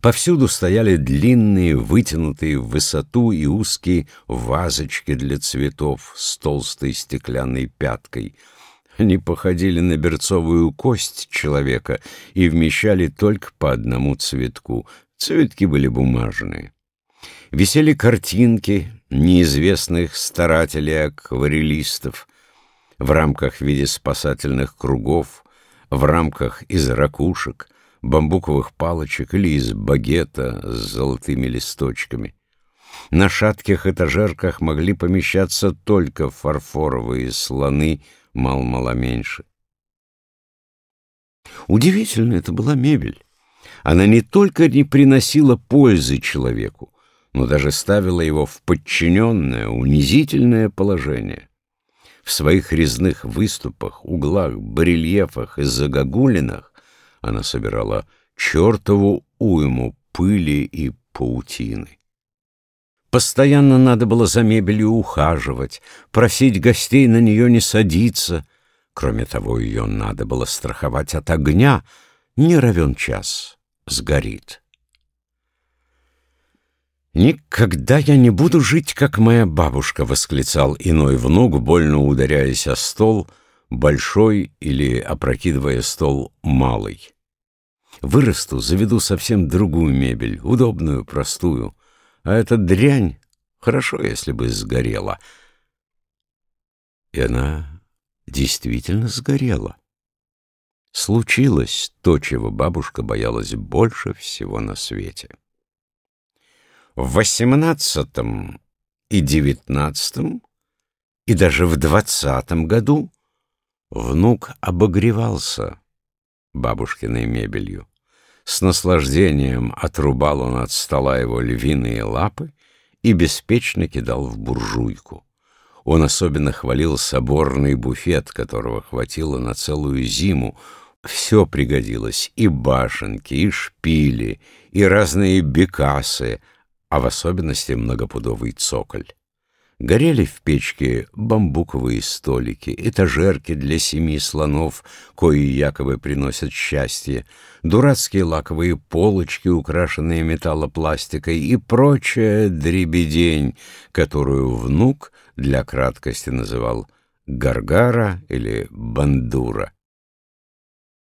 Повсюду стояли длинные, вытянутые в высоту и узкие вазочки для цветов с толстой стеклянной пяткой. Они походили на берцовую кость человека и вмещали только по одному цветку. Цветки были бумажные. Висели картинки неизвестных старателей-акварелистов в рамках в виде спасательных кругов, в рамках из ракушек, бамбуковых палочек или из багета с золотыми листочками. На шатких этажерках могли помещаться только фарфоровые слоны, мал-мало меньше. Удивительно это была мебель. Она не только не приносила пользы человеку, но даже ставила его в подчиненное, унизительное положение. В своих резных выступах, углах, барельефах и загогулинах она собирала чертову уйму пыли и паутины. Постоянно надо было за мебелью ухаживать, просить гостей на нее не садиться. Кроме того, ее надо было страховать от огня. Не равен час, сгорит. «Никогда я не буду жить, как моя бабушка», — восклицал иной внук, больно ударяясь о стол — большой или, опрокидывая стол, малый. Вырасту, заведу совсем другую мебель, удобную, простую. А эта дрянь хорошо, если бы сгорела. И она действительно сгорела. Случилось то, чего бабушка боялась больше всего на свете. В восемнадцатом и девятнадцатом и даже в двадцатом году Внук обогревался бабушкиной мебелью. С наслаждением отрубал он от стола его львиные лапы и беспечно кидал в буржуйку. Он особенно хвалил соборный буфет, которого хватило на целую зиму. Все пригодилось — и башенки, и шпили, и разные бекасы, а в особенности многопудовый цоколь. Горели в печке бамбуковые столики, этажерки для семи слонов, кои якобы приносят счастье, дурацкие лаковые полочки, украшенные металлопластикой и прочая дребедень, которую внук для краткости называл гаргара или бандура.